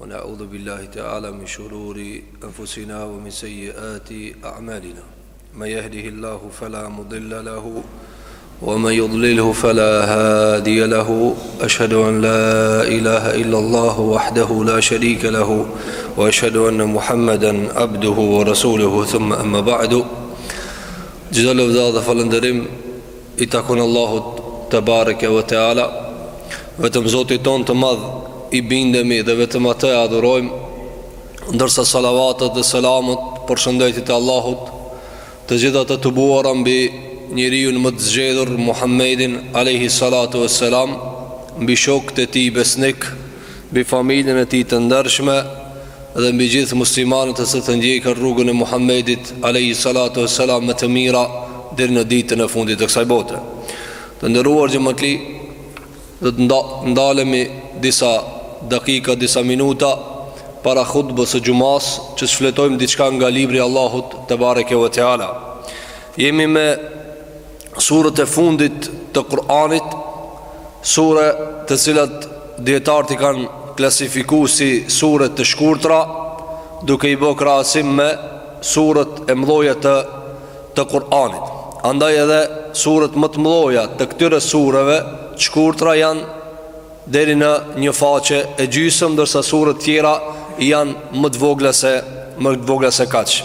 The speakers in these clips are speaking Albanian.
ونعوذ بالله تعالى من شرور أنفسنا ومن سيئات أعمالنا من يهده الله فلا مضل له ومن يضلله فلا هادي له أشهد أن لا إله إلا الله وحده لا شريك له وأشهد أن محمدا عبده ورسوله ثم أما بعد Çdo lëvda dhe falënderim i takon Allahut tebareke ve teala Vetëm Zotit tonë të madh i bindemi dhe vetëm atë e adhurojmë Ndërsa salavatet dhe selamet përshëndetjet e Allahut Të gjitha të tubuara mbi njeriun më të zgjedhur Muhammedin alejhi salatu ve selam Mbi shokët e tij besnikë mbi familjen e tij të ndershme dhe mbi gjithë muslimanët të cilët ndjekin rrugën e Muhammedit alejhi salatu ve selam me të mira deri në ditën e fundit të kësaj bote. Të nderuar xhematli, do të nda, ndalemi disa dakika, disa minuta para hutbes së xhumasë që të shfletojmë diçka nga libri i Allahut tebareke ve teala. Jemi me Suret e fundit të Kur'anit, sure të cilat dijetarët i kanë klasifiku si sure të shkurtra, duke i bo krahasim me suret e mëdhoja të të Kur'anit. Andaj edhe suret më të mëdhoja të këtyre sureve të shkurtra janë deri në një faqe e gjysëm, ndërsa suret tjera janë më të vogla se më të vogla se kaq.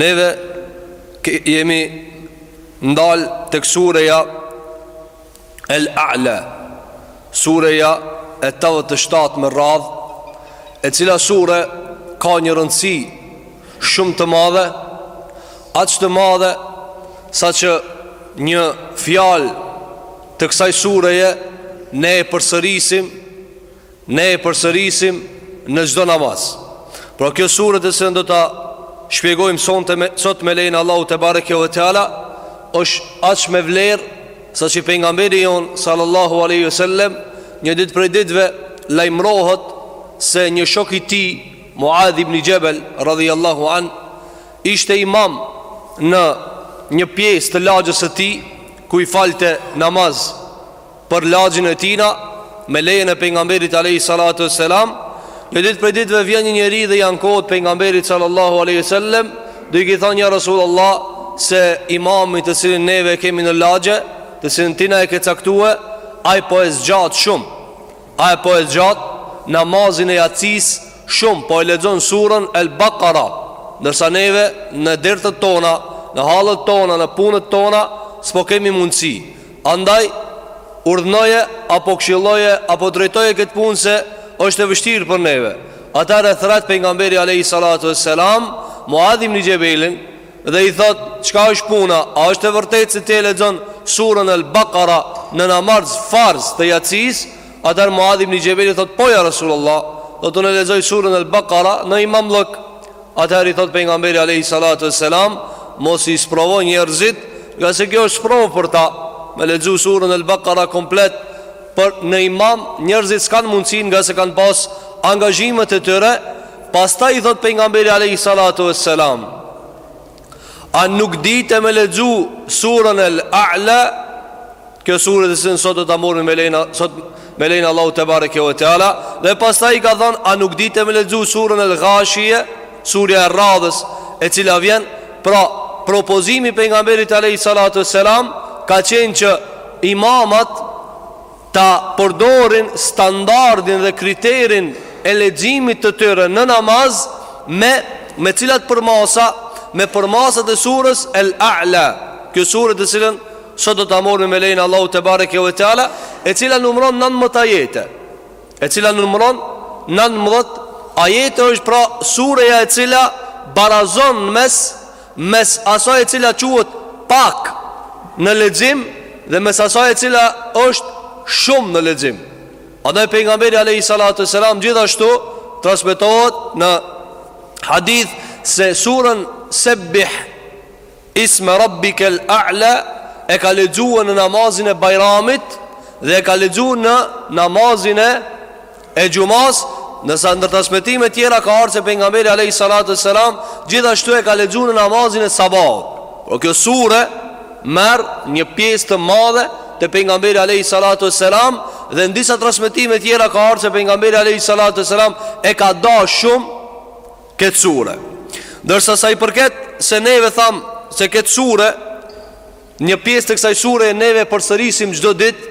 Neve jemi Ndal tek sureja El A'la, sureja e tetëdhjetë e shtatë me radhë, e cila sure ka një rëndësi shumë të madhe, aq të madhe sa që një fjalë të kësaj sureje ne e përsërisim Ne e përsërisim në çdo namaz. Pra kjo sure të cilën do ta shpjegojmë sonte me sot me lejen e Allahut tebareke ve teala është aq me vlerë sa që pejgamberi jonë sallallahu alejhi ve selem një ditë prej ditëve lajmërohet se një shok i tij Muadh ibn Xhebel radijallahu an ishte imam në një pjesë të lagjes së tij ku i falte namaz për lagjen e tina me lejen e pejgamberit alejhi salatu ves selam një ditë prej ditëve vjen një njeri dhe i ankohet pejgamberit sallallahu alejhi ve selem duke i thanë ja rasulullah se imami të cilin neve kemi në lagje të cilin tina e ke caktue ai po e zgjat shumë ai po e zgjat namazin e jacisë shumë po e lexon surën el bakara ndërsa neve në dertet tona në hallet tona në punët tona s'po kemi mundësi Andaj, urdhnoje apo këshilloje apo drejtoje këtë punë se është e vështirë për neve. Atëherë e thrret pejgamberi alejhi salatu ves selam Muadh ibn Xhebelin dhe i thotë, çka është puna? A është e vërtetë se ti e lexon surën El Bakara në namaz farz të jacisë? Atëherë Muadh ibn Xhebeli thotë, po ja Resulullah, thotë unë lexoj surën El Bakara në imamllëk. Atëherë i thotë pejgamberi alejhi salatu ves selam, Mos i sprovo njerëzit, nga se kjo është sprovë për ta. Me lexu surën El Bakara komplet për një imam, njerëzit s'kanë mundësi nga se kanë pas angazhimet e tyre. Pastaj i thotë pejgamberi alejhi salatu ves selam, A nuk dite me lexu surën el A'la Kjo sure të cilën sot do ta marrim me lejen sot me lejen e Allahut tebareke ve teala Dhe pastaj i ka thonë A nuk dite me lexu surën el Ghashije Surja e radhës e cila vjen Pra propozimi i pejgamberit alejhi salatu ve selam Ka qenë që imamat ta përdorin standardin dhe kriterin e leximit të tyre në namaz me me cilat përmasa me përmasat e surës El A'la, kjo sure të cilën sot do ta marrim me lejen e Allahut tebareke ve teala, e cila numëron 19 ajete. E cila numëron 19 ajete është pra sureja e cila barazon mes mes asaj e cila quhet pak në lexim dhe mes asaj e cila është shumë në lexim. Andaj pejgamberi alayhi salatu selam gjithashtu transmetohet në hadith se surën Sebbih Isme Rabbikel A'la e ka lexuar në namazin e Bajramit dhe e ka lexuar në namazin e E xhumas, ndërsa në transmetime tjera ka ardhur se pejgamberi alayhi salatu wasalam gjithashtu e ka lexuar në namazin e sabahut. Por kjo sure merr një pjesë të madhe te pejgamberi alayhi salatu wasalam dhe në disa transmetime tjera ka ardhur se pejgamberi alayhi salatu wasalam e ka dashur shumë këtë sure. Ndërsa sa i përket se neve thamë se këtë sure një pjesë të kësaj sure neve e përsërisim çdo ditë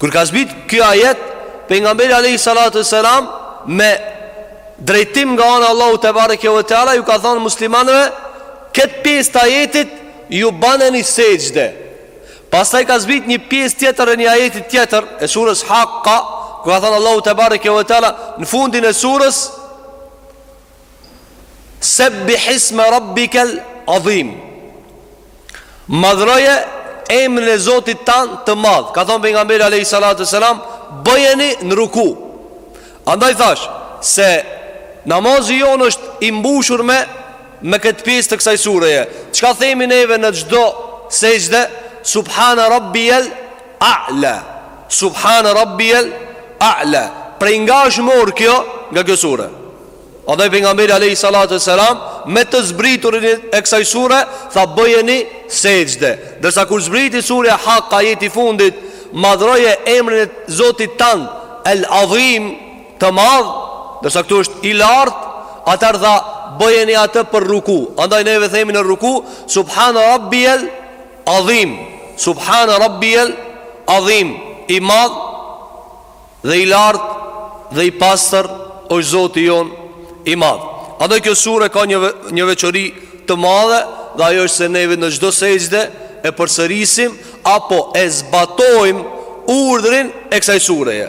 Kur ka zbrit ky ajet, pejgamberi alayhi salatu selam me drejtim nga ana e Allahut tebareke ve teala ju ka thënë muslimanëve këtë pjesë të ajetit ju baneni sexhde. Pastaj ka zbrit një pjesë tjetër e një ajeti tjetër e surës Haqqa, ku ka thënë Allahu tebareke ve teala në fundin e surës Sebbih isme rabbikel adhim Madhroje emrin e Zotit tënd të madh Ka thonë pejgamberi alejhi salatu selam Bëjeni në ruku Andaj thashë Se namazi jonë është i mbushur me Me këtë pjesë të kësaj sureje Çka themi neve në çdo sexhde Subhana rabbijel A'la Subhane Rabbijel A'la Prej nga është morë kjo Nga kjo sure Andaj pejgamberi Alejhi Salatu ve Selam Me të zbriturin e kësaj sure Tha bëjeni sexhde Ndërsa kur zbriti surja Hakka ajeti i fundit Madhroje emrin e zotit tënd El Adhim Të madh Ndërsa këtu është i lartë Atëherë tha bëjeni atë për ruku Andaj neve themi në ruku Subhane Rabbijel Adhim, Subhane Rabbijel Adhim, i madh dhe i lartë dhe i pastër është Zoti jonë i madh. Andaj kjo sure ka një një veçori të madhe dhe ajo është se neve në çdo sexhde e përsërisim apo e zbatojmë urdhrin e kësaj sureje.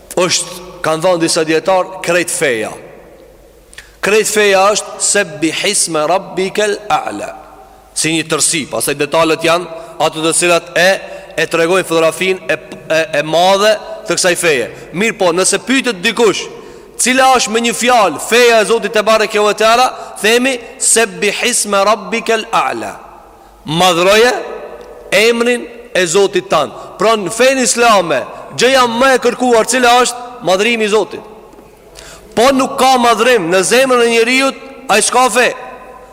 është kanë thënë disa dijetarë krejt feja. Krejt feja është sebbih isme rabbikel a'la. Si një tërësi, pastaj detajet janë ato të cilat e e tregojnë fotografinë e, e, e madhe të kësaj feje. Mirëpo, nëse pyetet dikush, cila është me një fjalë feja e Zotit tebareke ve teala, themi sebbih isme rabbikel a'la. Madhroje emrin e Zotit tënd Pra në fenë islame Gjëja më e kërkuar cila është Madhrimi i Zotit Po nuk ka madhrim në zemrën e njeriut Ai s'ka fe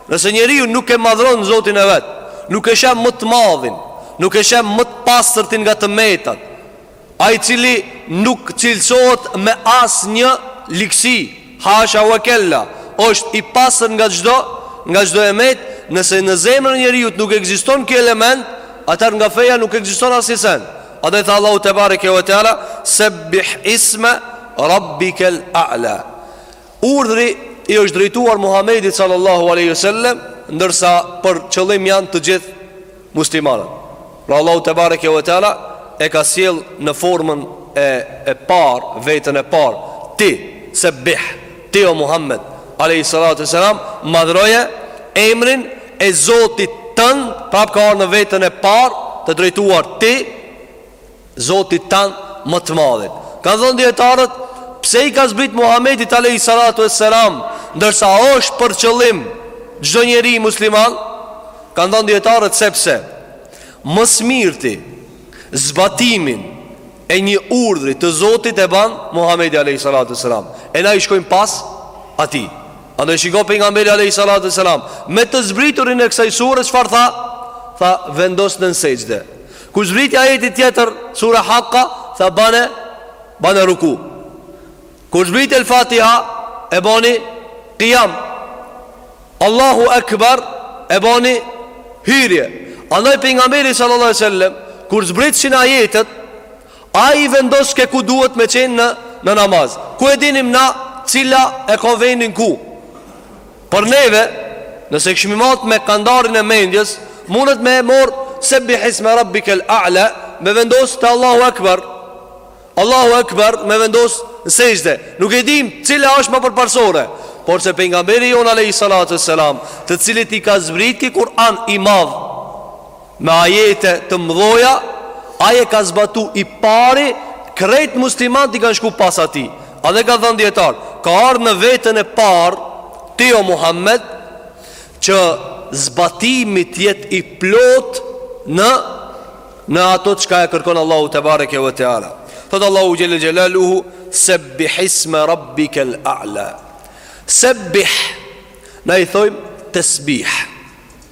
Nëse njeriu nuk e madhron Zotin e vet Nuk e sheh më të madhin Nuk e sheh më të pastërtin nga të metat Ai i cili nuk cilësohet me asnjë ligësi, hasha wa kella, është i pastër nga çdo nga çdo e metë, nëse në zemrën e njeriut nuk ekziston ky element, atëherë nga feja nuk ekziston asnjë send. Andaj tha Allahu tebareke ve teala, sebbih isme rabbikel a'la. Urdhri i është drejtuar Muhamedit sallallahu alaihi wasallam, ndërsa për qëllim janë të gjithë Muslimanët. Pra Allahu tebareke ve teala e ka sjell në formën e e parë, veten e parë, ti sebbih, ti o Muhammed, alayhi salatu wassalam, madhroje emrin e Zotit tënd, prap ka ardhur në veten e parë, të drejtuar ti, Zotit tënd më të madhin. Kanë thënë dijetarët, pse i ka zbrit Muhammedit Alejhi Salatu ve Selam, ndërsa është për qëllim çdo njeri musliman, kanë thënë dijetarët sepse, më s'mirti, zbatimin e një urdhri të Zotit e ban Muhammedi Alejhi Salatu ve Selam, e na i shkojmë pas atij. Andaj shiko pejgamberi Alejhi Salatu ve Selam, me të zbriturin e kësaj sure, çfarë tha? Tha, vendoseni në sexhde. Kur zbriti ajeti tjetër, sura Haqqa, tha bane, bane ruku. Kur zbriti El Fatiha, e bani qiyam. Allahu Akbar, e bani hyrje. Andaj pejgamberi sallallahu alaihi wasallam kur zbritshin ajetet, ai i vendos ke ku duhet me qenë në në namaz. Ku e dinim na cila e ka vendin ku? Për neve, nëse kishim matë me kandarin e mendjes, mundet me e marr Sebbih isma rabbikel a'la, me vendos te Allahu Ekber. Allahu Ekber me vendos në sexhde. Nuk e dim cila është më përparsore, porse pejgamberi jonë alejhi salatu selam, të cilit i ka zbritur ky Kur'an i madh, Me ajete të mëdhaja Ai e ka zbatu i pari Krejt muslimanët i kanë shku pas atij Edhe ka thënë dijetar Ka ardhë në vetën e parë Ti o Muhammed Që zbatimi të jetë i plotë Në Në ato çka e kërkon Allahu tebareke ve teala Thotë Allahu xhelle xhelaluhu Sebbih isme rabbikel a'la Sebbih Na i thojmë tesbih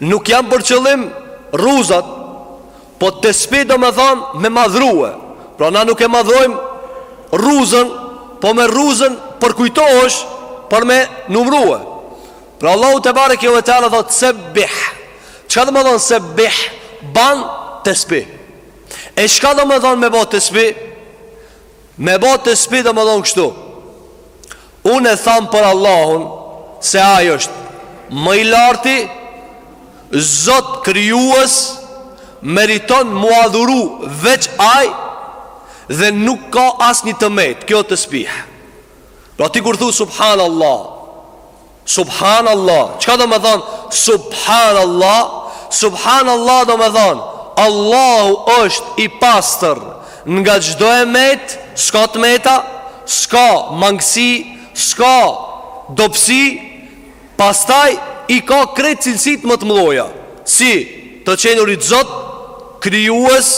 Nuk janë për qëllim rruzat, po tesbih do me thanë me madhrue. Pra na nuk e madhrojmë rruzën, po me rruzën përkujtohesh për me numrue. Pra Allahu tebareke ve teala thotë sebbih. Çka do me thanë sebbih ban tesbih? E çka do me thanë me bo tesbih? Me bo tesbih do me thonë kështu Unë e tham për Allahun Se ai është Më i larti Zot krijues Meriton mu adhuru Veç ai Dhe nuk ka asnjë të metë Kjo tesbih Pra ti kur thu subhanallah Subhanallah, çka do me thonë Subhanallah, Subhanallah do me thonë Allahu është i pastër nga çdo e metë, s'ka të meta, s'ka mangësi, s'ka dobësi, pastaj i ka krejt cilësitë më të mëdhaja, si të qenurit zot, krijues,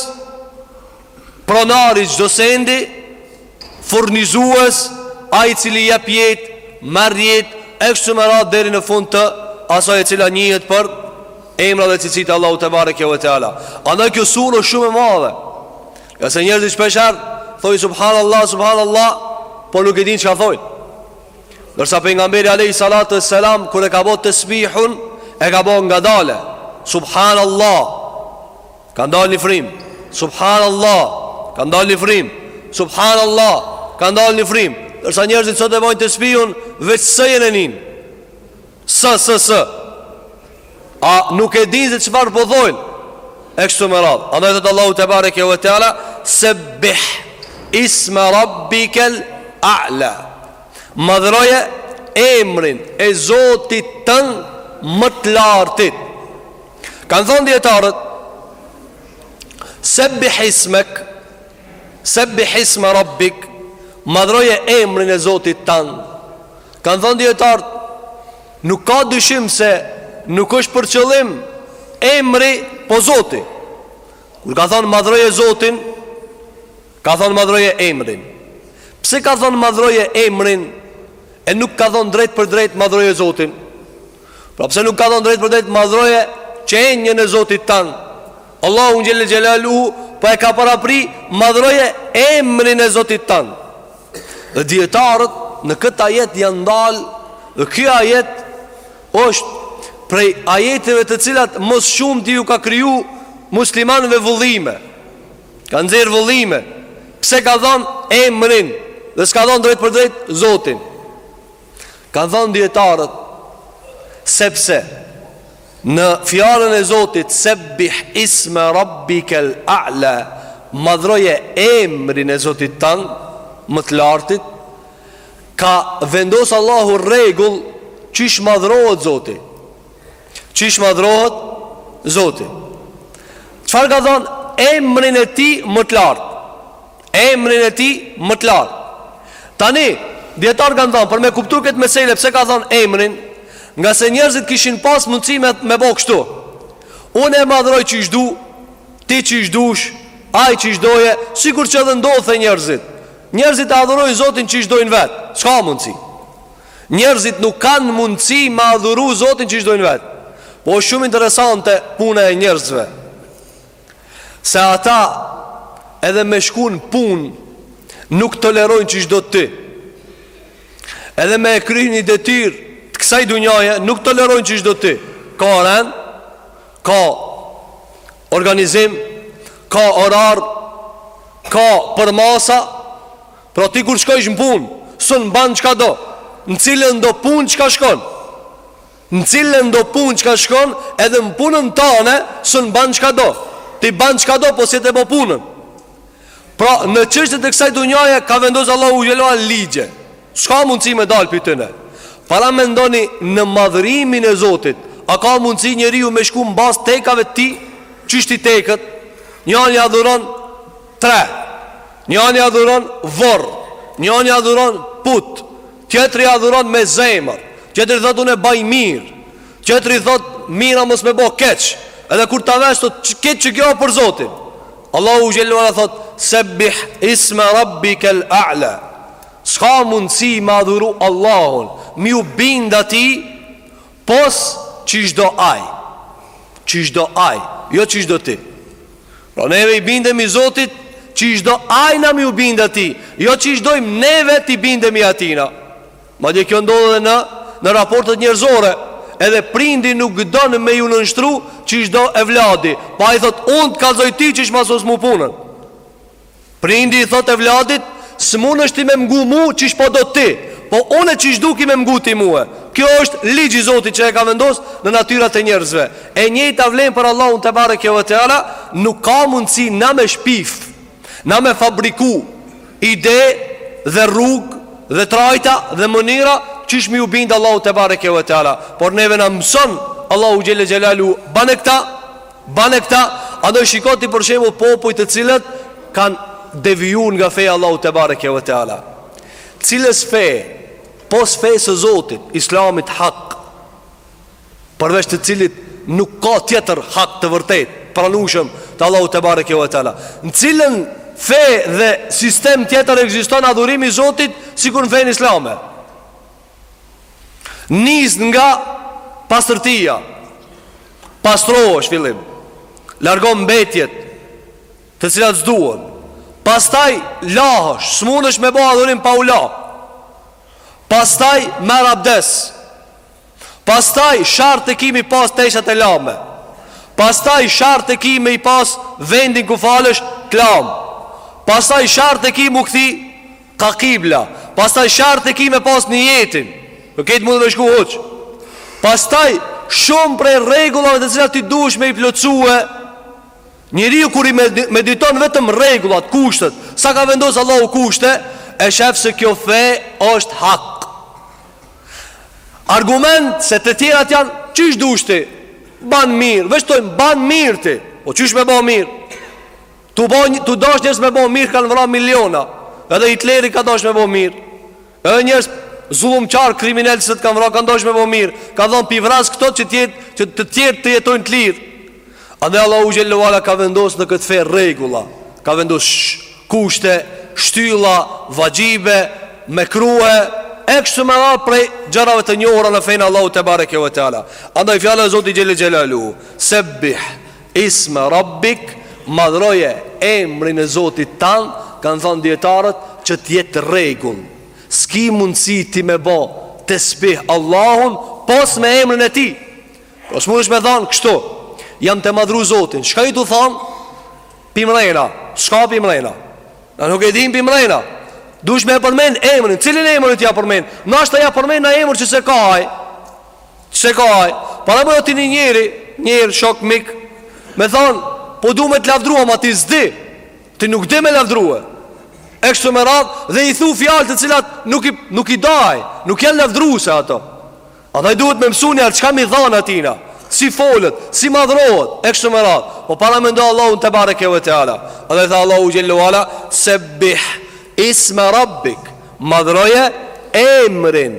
Pronari i çdo sendi, furnizues, ai i cili jep jetë, merr jetë e kështu me radhë deri në fund të asaj e cila njihet për emrat dhe cilësitë e Allahut tebareke ve teala. Andaj kjo surë është shumë e madhe. Ngase njerëzit shpesh herë thonë subhanallah subhanallah, por nuk e dinë çka thonë. Ndërsa pejgamberi alejhi salatu ve selam Kur e ka bo tesbihun E ka bo ngadalë Subhanallah Ka ndalë një frim Subhan Allah Ka ndalë një frim Subhan Allah Ka ndalë një frim Nërsa njerëzit sot e bojnë tespihun Veç s-jen e nin Së, së, së A nuk e din se çfarë po thojnë E kështu me radhë Andaj thotë Allahu tebareke ue teala Sebbih isme rabbikel a'la Madhëroje emrin e Zotit tand më të lartit Kanë thënë dijetarët Sebbih ismek Sebbih isme rabbik Madhroje emrin e Zotit tand Kanë thënë dijetarët Nuk ka dyshim se Nuk është për qëllim Emri po Zoti Kur ka thënë madhroje Zotin Ka thënë madhroje emrin Pse ka thënë madhroje emrin E nuk ka thënë drejtpërdrejt madhroje Zotin Pra pse nuk ka thënë drejtpërdrejt madhroje qenien e Zotit tand. Allahu xhele xhelaluhu po e ka parapri madhroje emrin e Zotit tand. Dhe dijetarët në këtë ajet janë ndalë dhe ky ajet është prej ajeteve të cilat më së shumti ju ka kriju muslimanëve vëllime. Ka nxjerrë vëllime. Pse ka thënë emrin dhe s'ka thënë drejtpërdrejt Zotin. Kanë thënë dijetarët Sepse Në fjalën e Zotit Sebbih isme rabbikel a'la Madhroje emrin e Zotit tand Më të lartit Ka vendosë Allahu rregull Qysh madhrohet Zoti Qysh madhrohet Zoti Çfarë ka thënë emrin e tij më të lartë emrin e tij më të lartë. Tani, dijetarët kanë thënë për me kuptu këtë mesele pse ka thënë emrin, ngase njerëzit kishin pas mundësi me bo kështu. Unë e madhroj qysh du, ti qysh dush, ai qysh dojë, sikur që edhe ndodh te njerëzit. Njerëzit e adhurojnë Zotin qysh dojnë vet. S'ka mundësi. Njerëzit nuk kanë mundësi me adhuru Zotin qysh dojnë vet. Po është shumë interesante puna e njerëzve. Se ata edhe me shku në punë Nuk tolerojnë qysh do ti Edhe me e kry një detyrë Të kësaj dunjaje nuk tolerojnë qysh do ti Ka rend Ka organizim Ka orar Ka përmasa Pra ti kur shkojsh në punë S'un ban çka do Në cilëndo punë çka shkon Në cilëndo punë çka shkon Edhe në punën tane s'e bën çkado ti ban çkado Po s'jet e bo punën Pra në çështje të kësaj dunjaje Ka vendosë Allahu xhelle ala ligje S'ka mundësi me dalë pi tyne Para mendoni në madhërimin e Zotit A ka mundësi njeriu me shku mbas tekave tij Kështu tekët Njani adhuron dre Njani adhuron vorr Njani adhuron put Tjetri adhuron me zemër. Tjetri thot unë e baj mirë. Tjetri thot mira mos me bo keq. Edhe kur ta vesh thot keq qe kjo për Zotin. Allahu xhelle ala thot sebbih isma rabbikal a'la. S'ka mundsi me adhuru Allahun, me ju bind atij Pos qysh do ai. Qysh do ai, jo qysh do ti. Pra neve i bindemi Zotit qysh do ai na me ju bind atij, jo qysh dojmë neve t'i bindemi atijna. Madje kjo ndodh edhe në në raportet njerëzore. Edhe prindi nuk don me ju nënshtru qysh do evladi. Po ai thot unë të kallzoj ti qysh m'e sos mu punën. Prindi i thotë evladit, s'munësh ti me mngu mu qysh po do ti, po une qysh du ki me mngu ti mue. Kjo është ligj i Zotit që e ka vendos në natyrat e njerëzve. E njëjta vlen për Allahun tebareke ve teala, nuk ka mundësi na me shpif, na me fabriku ide dhe rrugë dhe trajta dhe mënyra qysh me ju bind Allahut tebareke ve teala. Por neve na mëson Allahu xhelle xhelaluhu bane këta Bane këta, andoj shiko ti për shembull popuj të cilët kanë deviju nga feja Allahut tebareke ve teala. Cilës fe, pos fe së Zotit, islamit hak, përveç të cilit nuk ka tjetër hak të vërtet, pranushëm te Allahu tebareke ve teala. Në cilën fe dhe sistem tjetër ekziston adhurimi i Zotit, sikur në fenë islame. Nis nga pastërtia. Pastrohesh fillim. Largon mbetjet të cilat s'duan. Pastaj lahesh, s'munesh me ba adhurim pa u la. Pastaj merr abdes. Pastaj shart e ki me i pas teshat e lame. Pastaj shart e ki me i pas vendin ku falesh, t'lam. Pastaj shart e ki m'u kthi Ka kibla Pastaj shart e ki me pas nijetin Për ketë mund me shku hoq Pastaj shumë prej rregullave të cilat ti duhesh me i plotësue Njeriu kur i mediton vetëm rregullat, kushtet Sa ka vendos Allahu kushte E shef se kjo fe është hak Argument se të tjerat janë Qysh dush ti Ban mirë, veç thojmë, ban mirë ti Po qysh me ba mirë Tu bo një, tu dash njerëz me bo mirë kanë vra miliona. Edhe Hitleri ka dash me bo mirë. Edhe njerëz zullumqar kriminelë se të kanë vra kanë dash me bo mirë. Ka thon pi vras këto që të jetë që të tjerë të jetojnë të lirë. Andaj Allahu xhele ve ala ka vendosur në këtë fe rregulla. Ka vendosur kushte, shtylla, vaxhibe, mekruhe, e kështu me radhë prej gjërave të njohura në fenë e Allahut tebareke ve teala. Andaj fjala e Zotit xhele xhelaluhu, sebbih Isme Rabbik, madhroje emrin e Zotit tand, kanë thënë dijetarët që të jetë rregull. S'ki mundësi ti me bo tesbih Allahun pos me emrin e tij. Po s'munesh me thënë kështu, jam tu e madhru Zotin. Çka je tu thon? Pi mrena, çka pi mrena? Na nuk e dim pi mrena. Dush me përmend emrin, cilin emër ti ja përmend? Nashta ja përmend naj emër që s'e ka ai. S'e ka ai. Paramendo ti një njeri, njeri shok mik, me thon, po du me të lavdrua, ama ti s'di. Ti nuk di me lavdrua. E kështu me radh dhe i thu fjalë të cilat nuk i nuk i daj, nuk janë lavdruese ato. Andaj duhet me mësu njëherë çka me i than atina, si folet, si madhrohet, e kështu me radh. Po paramendo Allahun tebareke ve teala. Andaj tha Allahu xhele ve ala sebbih isme rabbik. Madhroje emrin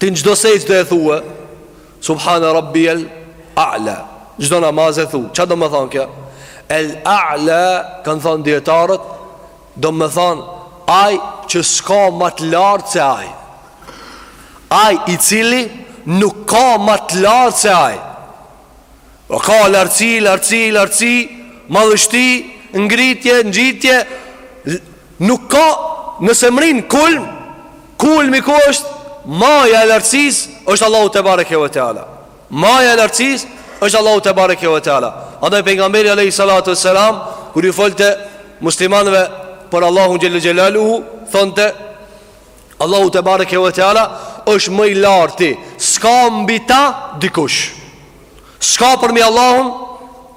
Ti në çdo sexhde e thue Subhane Rabbiel A'la Çdo namaz e thue Ça domethonë kjo? El A'la Kanë thonë dijetarët Domethonë Ai që s'ka ma të lartë se ai Ai i cili nuk ka ma të lartë se ai O ka lartësi, lartësi, lartësi Madhështi, ngritje, ngjitje Nuk ka nëse mrrin kulm, kulmi ku është maja e lartësisë është Allahu tebareke ve teala Maja e lartësisë është Allahu tebareke ve teala Andaj Pejgamberi alejhi salatu ve selam Kur ju folte muslimanëve për Allahun xhele xhelaluhu Thonte Allahu tebareke ve teala është më i larti S'ka mbi ta dikush S'ka përmi Allahun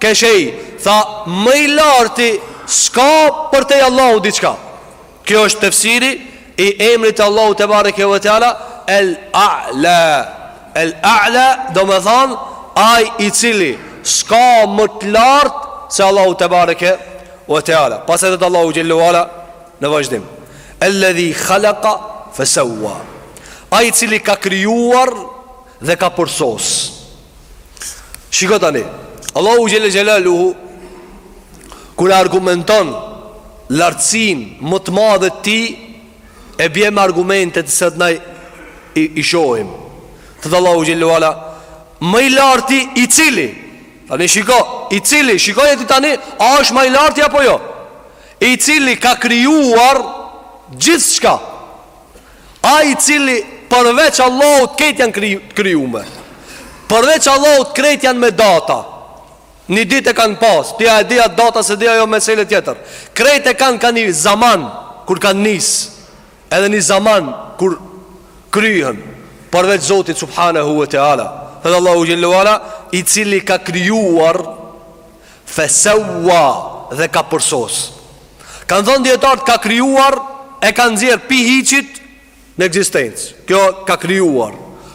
Ke shej tha më i larti s'ka përtej Allahut diçka. Kjo është tefsiri i emrit të Allahut tebareke ve teala El A'la. El A'la domethonë ai i cili s'ka më të lartë se Allahu tebareke ve teala. Pastaj thotë Allahu xhele ve ala në vazhdim. El-ledhi haleka fesevva. Ai i cili ka krijuar dhe ka përsosur. Shiko tani, Allahu xhel-le xhelaluhu, kur e argumenton lartësin më të madhe të tij, e bjen me argumentet se të na i, i shohim. Thotë Allahu xhel-le ve ala, ma i larti i cili, tani shiko, i cili, shiko e ti tani, a asht ma i larti apo jo? I cili ka krijuar gjithçka, Ai i cili përveç Allahut krejt janë krijume. Përveç Allahut krejt janë me data. Një ditë e kanë pas, ti a e di atë datë a s'e di, ajo meselë tjetër. Krejt e kanë ka një zaman kur kanë nis, edhe një zaman kur kryhen. Përveç Zotit subhanehu ve teala. Thotë Allahu xhel-le ve ala i cili ka krijuar fesevva dhe ka përsos. Kanë thënë dietarët ka krijuar e ka nxjerr pi hiçit në ekzistencë. Kjo ka krijuar.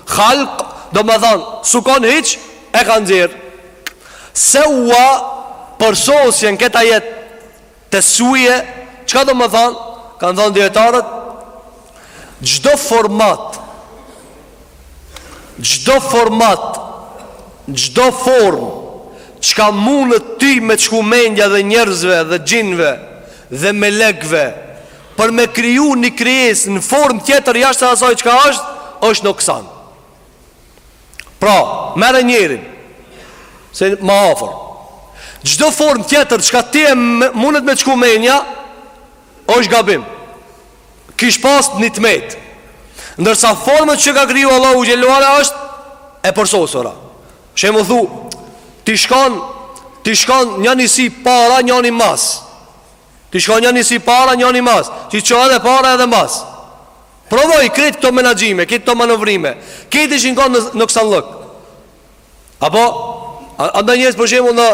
Khalq domethanë s'u kon hiç e ka nxjerr. Sevva përsosjen në këtë ajet, tesvije, çka domethanë? Kanë thënë dietarët Çdo format Çdo format Çdo form Çka mundet ty me t'shku mendja dhe njerëzve dhe xhinve Dhe melekve Për me kriju një krijesë në formë tjetër jashtë asaj çka ashtë është noksan Pra, merre njerin Se ma afer Çdo formë tjetër çka ty mundet me t'shku mendja është gabim Kish pas një të metë Ndërsa formën që ka kriju Allahu xhel-le ve ala është E përsosura Shembull thu Ti shkon Ti shkon njani sy para njani mas Ti shkon njani sy para njani mas Ti shoh edhe para edhe mas Provoj krejt këto menaxhime Krejt këto manovrime Krejt ishin kon noksanllëk Apo Andaj njerëz për shembull në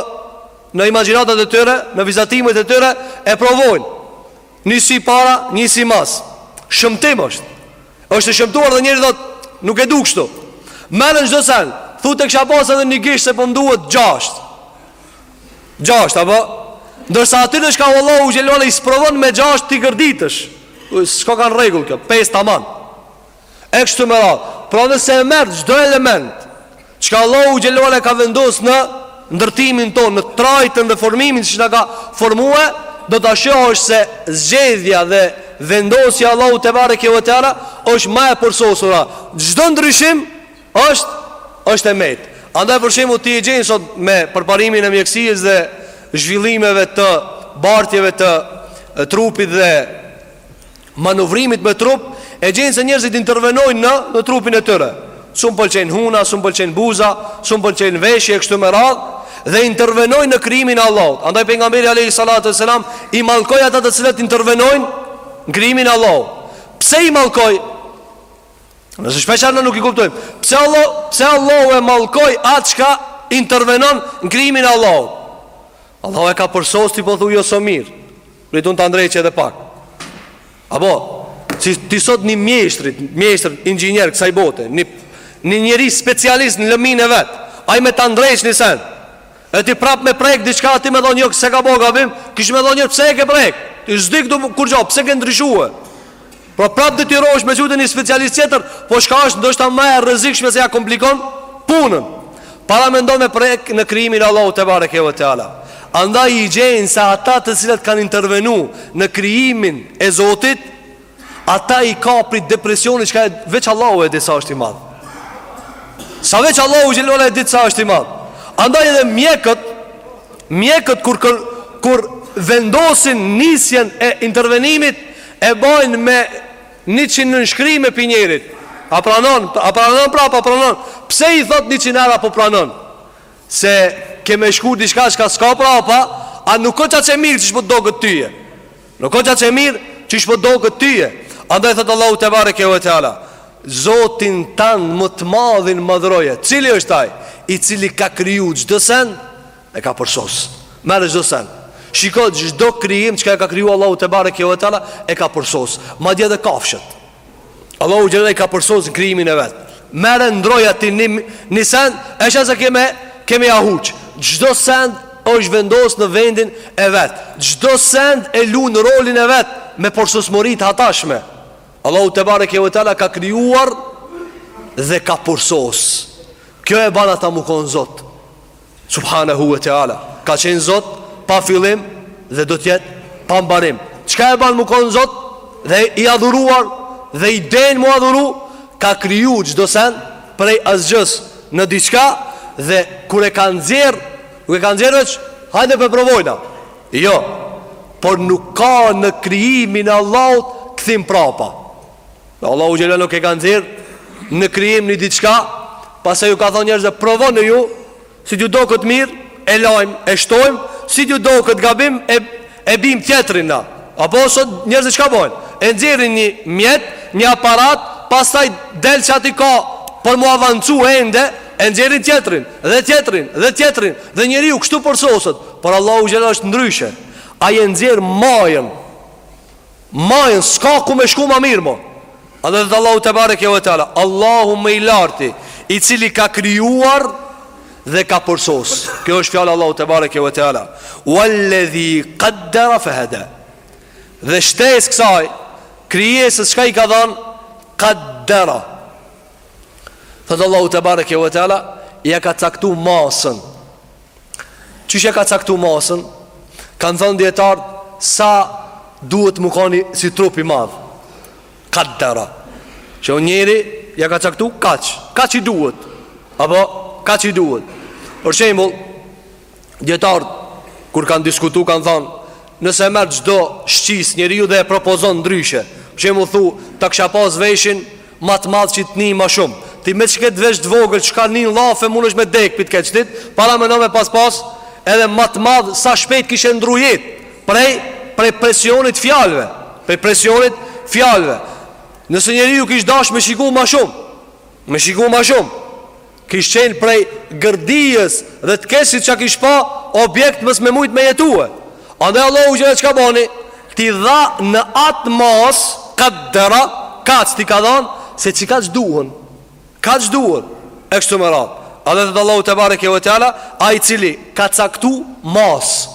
Në imagjinatat e tyre Në vizatimet e tyre E provojnë Një sy para, një sy mas Shëmtim është është i shëmtuar dhe njeri thotë Nuk e du kështu Merre çdo sen Thu të kisha pas edhe një gisht se po m'duhet gjashtë Gjashtë, apo Ndërsa atyne çka Allahu xhel-le ve ala I sprovon me gjashtë t'i gërditesh S'ka kanë rregull kjo, pesë taman E kështu me radhë. Pra nëse e merr çdo element çka Allahu xhel-le ve ala e ka vendos në ndërtimin tonë, në trajtën dhe formimin siç na ka formue, do ta shohësh se zgjedhja dhe vendosja e Allahut tebareke ve teala është ma e përsosura. Çdo ndryshim është është e metë. Andaj për shembull ti e gjen sot me përparimin e mjekësisë dhe zhvillimeve të bartjeve të trupit dhe manuvrimit me trup e gjen se njerëzit intervenojnë në në trupin e tyre. S'um pëlqejnë huna, s'um pëlqejnë buza, s'um pëlqejnë veshi e kështu me radhë dhe intervenojnë në krijimin e Allahut. Andaj pejgamberi alayhi salatu wasalam i mallkoi ata të cilët intervenojnë në krijimin e Allahut. Pse i mallkoi? Nëse shpeshherë na nuk i kuptojmë. Pse Allah, pse Allahu e mallkoi atë çka intervenon në krijimin e Allahut? Allahu e ka përsos ti po thua jo s'o mirë. Prit unë ta ndreq edhe pak Apo si, Ti sot një mjeshtrit Mjeshtrit, inxhinier, kësaj bote Një, një njeri specialist në lëmin e vet Ai me ta ndreq një sen E ti prap me prek diçka ti me thonë jo se ka bo gabim Kish me thonë jo pse e ke prek Ti s'di ktu kurgjo pse ke ndryshue Pra prap detyrohesh me çu te një specialist tjetër, po çka është ndoshta më e rrezikshme se ja komplikon punën. Paramendo me prek në krijimin e Allahut tebareke ve teala. Andaj i gjen se ata të cilët kanë intervenu në krijimin e Zotit, ata i ka prit depresioni çka veç Allahu e di sa është i madh. Sa veç Allahu xhelala e di sa është i madh. Andaj edhe mjekët, mjekët kur kur, kur vendosin nisjen e intervenimit E bajnë me njëqind nënshkrime pi njerit A pranon, a pranon prap, a pranon Pse i thot njëqind her a po pranon Se ke me shku diçka çka s'ka prapa A nuk o qaq e mirë qysh po doket tyje Nuk o qaq e mirë qysh po doket tyje Andaj thot Allahu tebareke ve teala Zotin tan më të madhin madhroje Cili është ai I cili ka kriju çdo sen E ka përsos. Merre çdo sen. Shiko çdo krijim çka e ka kriju Allahu tebareke ve teala e ka përsos. Madje edhe kafshët. Allahu xhela i ka përsos n'krijimin e vet. Merre ndroja ti ni sen, e sheh se ke me ja huq. Çdo sen është vendos në vendin e vet. Çdo sen e lun rolin e vet me përsosmëri t'hatashme. Allahu tebareke ve teala ka krijuar dhe ka përsos. Kjo e bën ata mu kon Zot. Subhanahu wa ta'ala Ka qenë Zot pa fillim dhe do t'jetë pa mbarim Çka e ban mu kon Zot dhe i adhuruar dhe i denj mu adhuru Ka kriju çdo sen prej asgjës në diçka dhe kur e ka nxjerr Nuk e ka nxjerr ec hajde pe provojna Jo, por nuk ka në krijimin e Allahut kthim prapa Allahu xhela nuk e ka nxjerr në krijim ni diçka, pastaj ju ka thonë njerëzve provoni ju, si t'ju doket mirë, e lajm, e shtojm, si t'ju doket gabim e e bim tjetrin na. Apo sot njerëzit çka bojnë? E nxjerrin një mjet, një aparat, pastaj del qaty ka për mu avancu ende, e nxjerrin tjetrin, dhe tjetrin, dhe tjetrin, dhe njeriu kështu përsoset. Por Allahu xhela është ndryshe. Ai e nxjerr majën Majn s'ka ku me shku ma mirë mo Ai dhe thot Allahu tebareke ve teala Allahu ma i larti I cili ka krijuar dhe ka përsos Kjo është fjalë Allahu tebareke ve teala Walledhi kaddera fehede Dhe shtesë kësaj Krijesës çka i ka dhan Kaddera Thotë Allahu tebareke ve teala Ja ka caktu masën Qysh ja ka caktu masën Kanë thënë dijetarët Sa duhet me kon si trup i madh Kaddera Shembull njeri Ja ka caktu kaq Kaq i duhet Apo Kaq i duhet Për shembull Dijetarët Kur kanë diskutu kanë thënë Nëse merr çdo shqisë njeriu dhe e propozon ndryshe Shembull thu Ta kisha pas veshin Ma të madh që të ni ma shum Ti me qët vesh të vogël Çka nin llafe mundesh me dek Pi të keqtit Paramendo me pas pas Edhe ma të madh Sa shpejt kishe ndru jet Prej Prej presionit fjalve Prej presionit fjalve Nëse njeriu kish dash me shiku ma shum Me shiku ma shum Kish qenë prej gërdisë dhe të keqit çka kish pa objekt mos me mujtë me jetue. Andaj Allahu xhele çka bani, t'i dha në atë mas, kaddera, kaq t'i ka dhanë, se qi kaq duhen, kaq duhen, e kështu me radhë. Ai dhe thot Allahu tebareke ve teala, ai i cili ka caktu mas,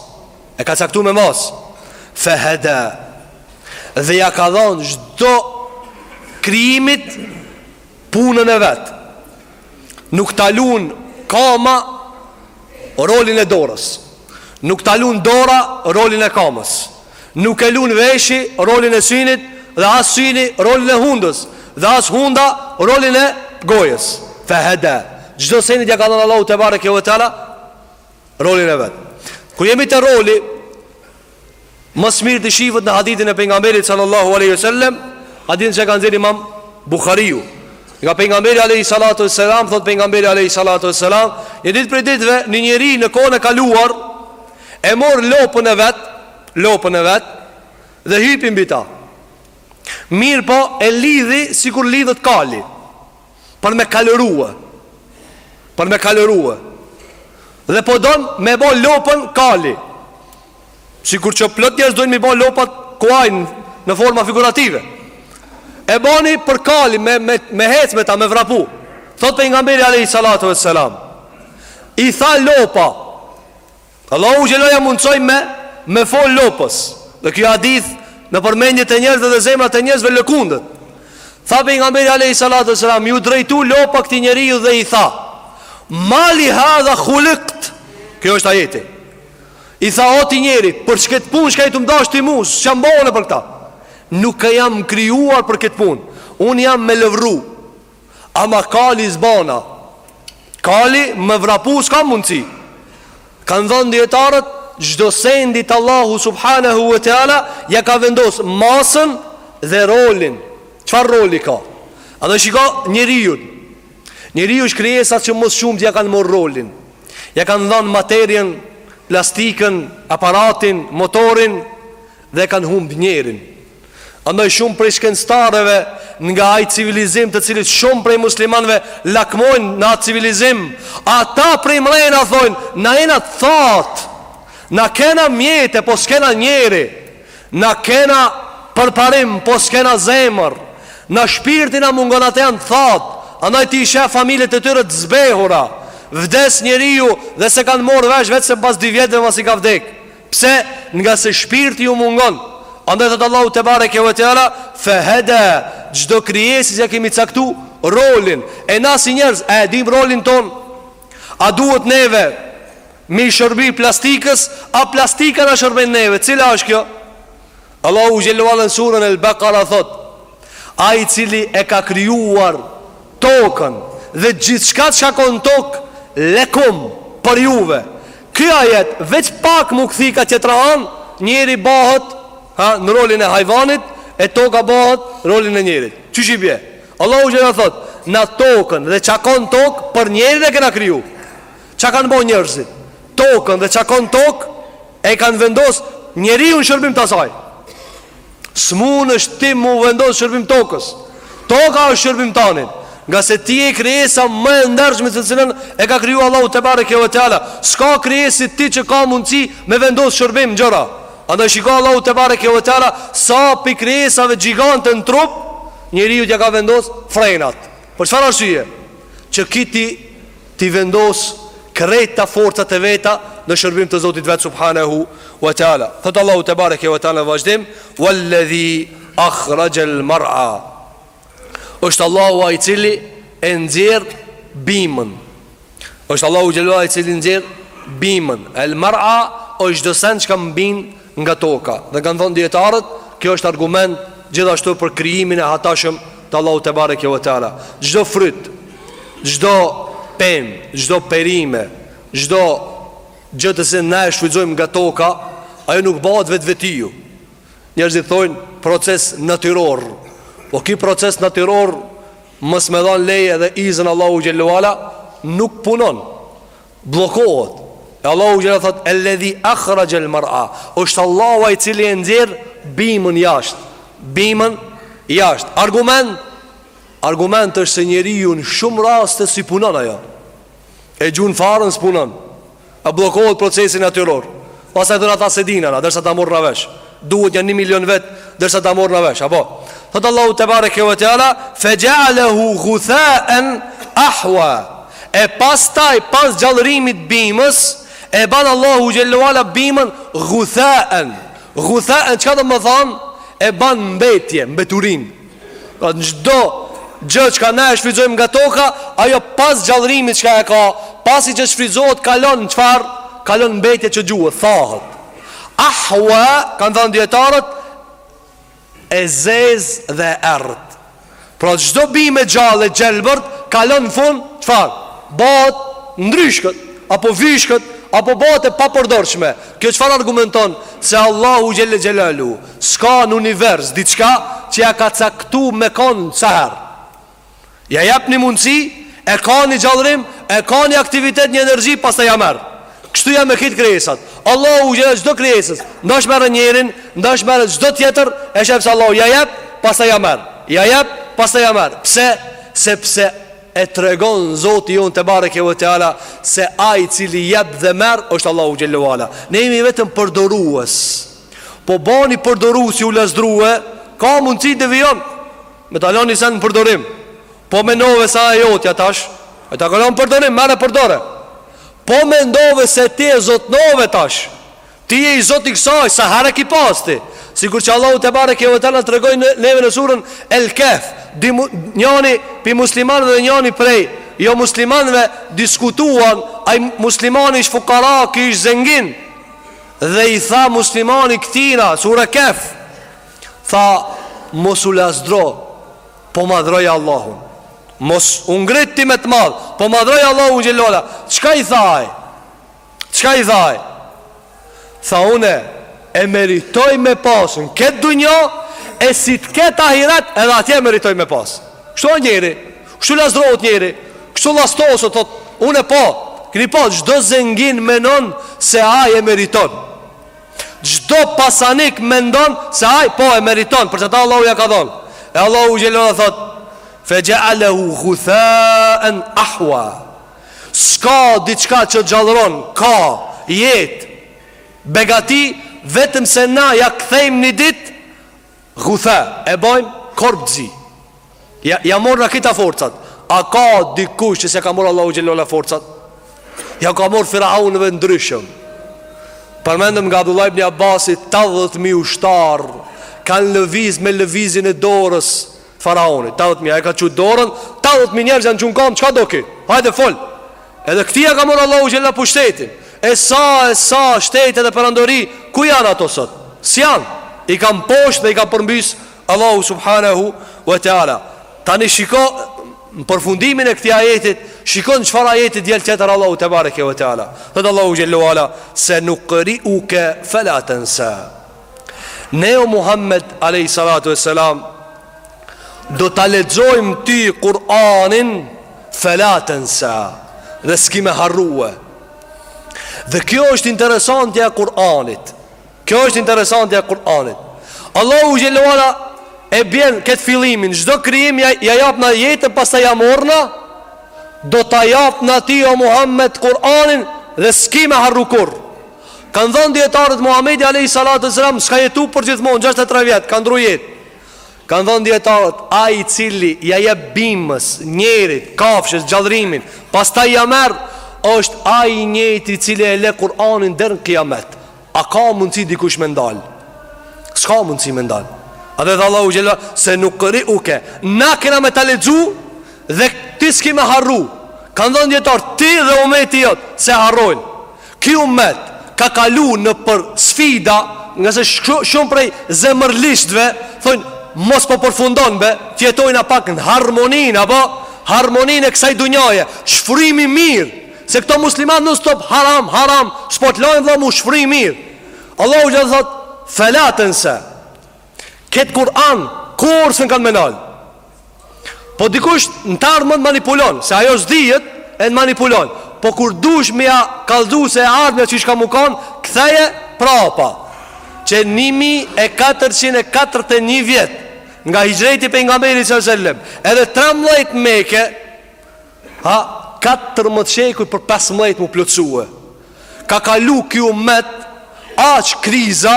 e ka caktu me mas, fehede, dhe ja ka dhanë çdo krimit, punën e vet. Nuk ta luan kama rolin e dorës. Nuk ta luan dora rolin e kamës. Nuk e luan veshi rolin e synit dhe as syni rolin e hundës dhe as hunda rolin e gojës. Fehede. Çdo senit ja ka dhënë Allahu te bareke ve teala rolin e vet. Kur jemi te roli Më së miri shihet në hadithin e pejgamberit sallallahu alaihi wasallam, hadithin që ka nxjerrë Imam Buhariu. Nga pejgamberi alayhi salatu wassalam, thot pejgamberi alayhi salatu wassalam, një ditë prej ditëve një njeri në kohën e kaluar e mor lopën e vet, lopën e vet dhe hipi mbi ta. Mirëpo e lidhi sikur lidhet kali. Për me kalërue Për me kalërue Dhe po don me bo lopën kali Sikur që plot njerëz dojnë me bo lopët kuaj në forma figurative E boni për kali me, me, me hec me ta me vrapu Thot pejgamberi alejhi salatu ve selam I tha lopa Allahu xhelaja mundësoi me fol lopës. Dhe kjo hadith nëpër mendjet e njerëzve dhe zemrat e njerëzve lëkundet. Tha pejgamberi alayhi salatu wasalam, iu drejtu lopa këtij njeriu dhe i tha: "Mali hadha khuliqt?" Kjo është ajeti. I tha o ti njeri, për këtë punë çka je tu m'dasht ti mu, s'jam bo për këta. Nuk jam krijuar për këtë punë. Unë jam me lëvru. Ama kali s'ban Kali me vrapu s'ka mundësi Kanë thënë dijetarët Çdo sendit Allahu subhanahu e teala Ja ka vendos masën dhe rolin Çfarë roli ka? Edhe shiko njeriu Njeriu është krijesa që më së shumti ja kanë marr rolin Ja kanë dhënë materien Plastikën, aparatin, motorin Dhe kanë humbë njerin Andaj shumë prej shkencëtarëve nga ai civilizim të cilit shumë prej muslimanëve lakmojnë në atë civilizim, ata prej mrena thonë, na jena të thatë, na kena mjete, po s'kena njeri, na kena përparim, po s'kena zemër, shpirti na mungon ata janë të thatë, andaj ti i sheh familjet e tyre të zbehura, vdes njeriu dhe s'e kanë marrë vesh veçse pas dy vjetëve masi ka vdekë. Pse? Ngase shpirti iu mungon. Andaj thot Allahu te bareke ve teala, fehada, çdo krijese ia kemi caktu rolin. E na si njerëz a e dim rolin ton? A duhet neve me i shërbi plastikës, a plastika na shërben neve? Cila është kjo? Allahu xhelle ala në surën El Bekara thotë, Ai i cili e ka krijuar tokën dhe gjithçka çka ka në tokë lekum për juve. Ky ajet veç pak m'u kthy ka tjetra anë, njeri bëhet ha në rolin e hajvanit e toka bëhet rolin e njerit. Qysh i bie? Allahu xhelle ala thotë, na tokën dhe çka ka në tokë për njerin e kena kriju. Çka kanë bën njerëzit? Tokën dhe çka ka në tokë E kanë vendos njeriu në shërbim të asaj. S'mundësh ti m'u vendos shërbim tokës. Toka është shërbim tanin. Ngase ti je krijesa më e ndershme të cilën e ka kriju Allahu te bareke ve teala. S'ka krijesë ti që ka mundësi me vendos shërbim gjëra. Andaj shiko Allahu te bareke ve teala sa prej krijesave gjigante në trup, njeriu ja ka vendos frenat. Për çfarë arsye? Që ky t'i Ti vendos krejt ato forcat e veta në shërbim të Zotit vet subhanehu wa taala. Thot Allahu te bareke wa taala vazhdim walladhi akhraja al mar'a. Është Allahu ai i cili e nxjerr bimën. Është Allahu xhelal i cili nxjerr bimën. Al mar'a është çdo sen çka mbin nga toka dhe kanë thënë dijetarët kjo është argument gjithashtu për krijimin e hatashëm të Allahut tebareke ve teala çdo fryt çdo pemë çdo perime çdo gjë të cilën na e shfrytëzojmë nga toka ajo nuk bëhet vetvetiu njerëzit thojnë proces natyror po ky proces natyror mos me dhan leje dhe izën Allahu xhele ue ala nuk punon bllokohet. E Allahu xhele ue ala thot eledhi ahrexhel mer'a. Është Allahu ai i cili e nxjerr bimën jashtë. Bimën jashtë. Argument Argument është se njeriu në shumë raste s'i punon ajo. E gjun farën s'punon. A bllokohet procesi natyror. Pastaj thonë ata s'e dinë, a derisa ta morrë në vesh. Duhet janë një milion vetë, derisa ta morrë në vesh, apo. Thotë Allahu tebareke ve teala, fexhealehu guthaen ahua. E pastaj pas gjallërimit të bimës, e banë Allahu xhele ue ala bimën guthaen. Guthaen, çka domethanë, e banë mbetje, mbeturinë. Pra çdo gjë çka ne e shfrytëzojmë nga toka, ajo pas gjallërimit çka e ka, pasi që shfrytëzohet, kalon në çfarë, kalon në mbetje që gjuhet, thahet. Ahua, kanë thënë dijetarët, e zezë dhe e errët. Pra çdo bimë e gjallë e gjelbërt, kalon në fund, çfarë, bahet ndryshket, apo vyshket, apo bahet e papërdorshme. Kjo çfarë argumenton, se Allahu xhele xhelaluhu S'ka në univers diçka që ja ka caktu me kon sa herë Ja jep një mundësi E ka një gjallërim E ka një aktivitet një energji pastaj ja merr Kështu jan me gjithë krijesat Allahu xhele çdo krijesës Ndash merre njerin Ndash merre çdo tjetër E sheh se Allahu ja jep pastaj ja merr Ja jep pastaj ja merr Pse? Sepse e tregon zoti jonë tebareke ve teala Se ai i cili jep dhe merr është Allahu xhele ue ala Ne jemi vetëm përdorues Po bani përdoruesi u lazdrue Ka mundësi të vijon Me ta lon ni sen në përdorim Po mendove se a jotja tash Ai ta ka lon n'përdorim, merre përdore Po mendove se ti e zotnove tash Ti je i zoti i kësaj Sa herë ki pas ti Sikur që Allahu tebareke ve teala na tregoi neve në suren El Kehf Njani pi muslimanve dhe njani prej Jo muslimanve diskutuan Aj muslimani ish fukara ky ish zengin Dhe i tha muslimani këtina Sure Kehf Tha Mos u lazdro Po madhroj Allahun Mos u ngrit ti me të madh Po madhroj Allahun xhele ue ala Çka i tha aj Çka i tha aj Tha une E meritoj me pasën Këtë dunja E si të ketë ahiret Edhe atje e meritoj me pasë Kështu o njeri Kështu lazdrohet njeri Kështu llastoset thot Une po Këni po Çdo zengin menon Se aj e meriton Çdo pasanik mendon Se aj po e meriton Për qata Allahu ja ka dhon E Allahu xhele ala thot Fe xhealehu guthaen ahua S'ka diçka që gjallron Ka Jetë Begati Vetëm se na ja kthejmë një dit Gutha, e bajmë korb t'zi. Ja, ja morrna kito forcat. A ka dikush që s'e ka marrë Allahu xhele ala forcat? Ja ka marrë firaunëve t'ndryshëm. Përmendëm nga Abdullah ibn Abbasit, 80.000 ushtarë, kanë lëviz me lëvizjen e dorës, Faraoni, 80 mijë, e ka çu dorën, 80 mijë njerëz janë çu n'kamë, çka do ki? Hajde, fol! Edhe këtij ia ka marrë Allahu xhele ala pushtetin. E sa, e sa, shtete dhe perandori, ku janë ato sot? S'janë. I ka mposhtë dhe i ka përmbys Allahu subhanahu wa ta'ala. Tani shiko, në përfundimin e këtij ajetit, shikoni çfarë ajeti sjell tjetër Allahu tebareke wa ta'ala. Tha Allahu xhele ve ala, senukriuke fela tensa. Ne o Muhammed alejhi salatu ves selam Do ta lexojmë ty Kur'anin Fela tensa Dhe s'ki me harrue Dhe kjo është interesantja e Kur'anit Kjo është interesantja e Kur'anit Allahu xhele ve ala e bjen këtë fillimin Çdo krijimi ja japna jetën pastaj ja morrna Do ta japna ty o Muhammed Kur'anin Dhe s'ki me harru kurr Kanë thënë dijetarët Muhamedi alejhi salatu ves selam s'ka jetu përgjithmonë 63 vjet, ka ndru jetë. Kanë thënë dijetarët, ai i cili ja jep bimës, njerit, kafshës, gjallërimin, pastaj ja merr, është ai i njëjti i cili e le Kur'anin deri në Kijamet. A ka mundësi dikush me ndal? S'ka mundësi me ndal. Edhe tha Allahu xhele senukriuke, na kena me ta lexu dhe ti s'ki me harru. Kanë thënë dijetarët, ti dhe umeti jot s'e harrojnë. Ky ummet ka kalu nëpër sfida ngase shumë prej zemërligshtve thonë mos po përfundon be t'jetojna pak në harmonin apo harmonin e kësaj dunjaje shfrymi mirë se këto muslimant non-stop haram haram s'po t'lanë vlla mu shfry mirë Allahu xhele thot fela tensa Këtë Kur'an Kurr s'e kanë me ndal Po dikush n't'ardhmen t' manipulon Se ajo s'dihet e në manipulon Po kur dush me ja kallzu se e ardhmja qysh ka mu kanë Ktheje prapa Që 1441 vjet Nga hixhreti Pejgamberit alejhi selam Edhe 13 n'Mekë Ha, katërmbëdhjetë shekuj për pesëmbëdhjetë mu plotësue Ka kalu ky ymet Aq kriza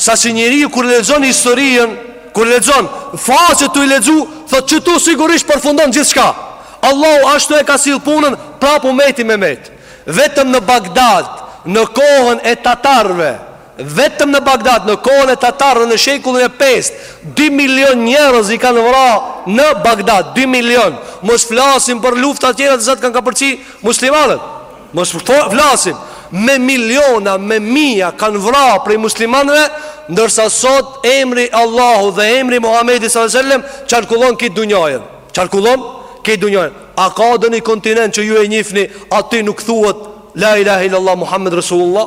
Sa që njeriu kur e lexon historinë Kur e lexon Faqet tu i lexu Thotë që tu sigurisht përfundon gjithçka Allahu ashtu e ka sjellë punën Prapë ymeti me met Vetëm në Bagdad Në kohën e Tatarëve Vetëm në Bagdad në kohën e tatarëve në shekullin e pestë dy milion njerëz i kanë vra në Bagdad dy milion mos flasim për lufta tjera që sa kanë kapërci muslimanët mos flasim me miliona me mija kanë vra prej muslimanëve ndërsa sot emri Allahu dhe emri Muhamedi sallallahu alaihi wasallam qarkullon këtë dunjanë qarkullon këtë dunjanë a ka doni kontinent që ju e njihni aty nuk thuhet la ilaha illallah muhammed rasulullah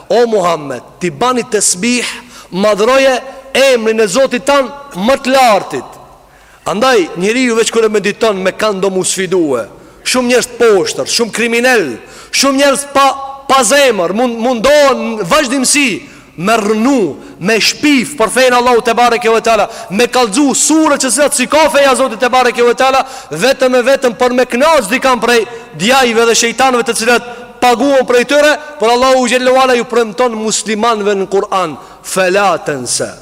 O Muhammed, ti bani tesbih, madhëroje emrin e Zotit tand më të lartit. Andaj, njeriu veç kur e mediton me kanë do mu sfidue, shumë njerëz të poshtër, shumë kriminelë, shumë njerëz pa, pa zemër, mund, mundohen vazhdimësi me rrenu, me shpif për fenë e Allahut tebareke ve teala, me kalzu sure që të cilat s'i ka feja e Zotit tebareke ve teala, vetëm e vetëm për me kënaq dikan prej djajve dhe shejtanve të cilët paguan prej tyre, por Allahu xhelle ve ala ju premton muslimanëve në Kur'an, fela tensa.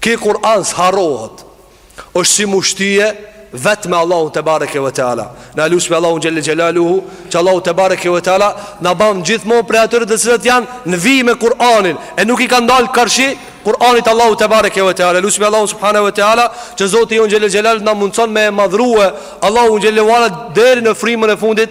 Ky Kur'an s'harrohet. Është si m'u shtie vetë me Allahun tebareke ve teala. Na e lusim Allahun xhelle xhelaluhu, që Allahu tebareke ve teala na ban gjithmonë prej atyre të cilët janë në vijë me Kur'anin e nuk i kanë dalë karshi Kur'anit Allahu tebareke ve teala. E lusim Allahun subhanehu ve teala, që Zoti jonë xhelle xhelaluhu na mundson me e madhrue Allahun xhelle ve ala deri në frymën e fundit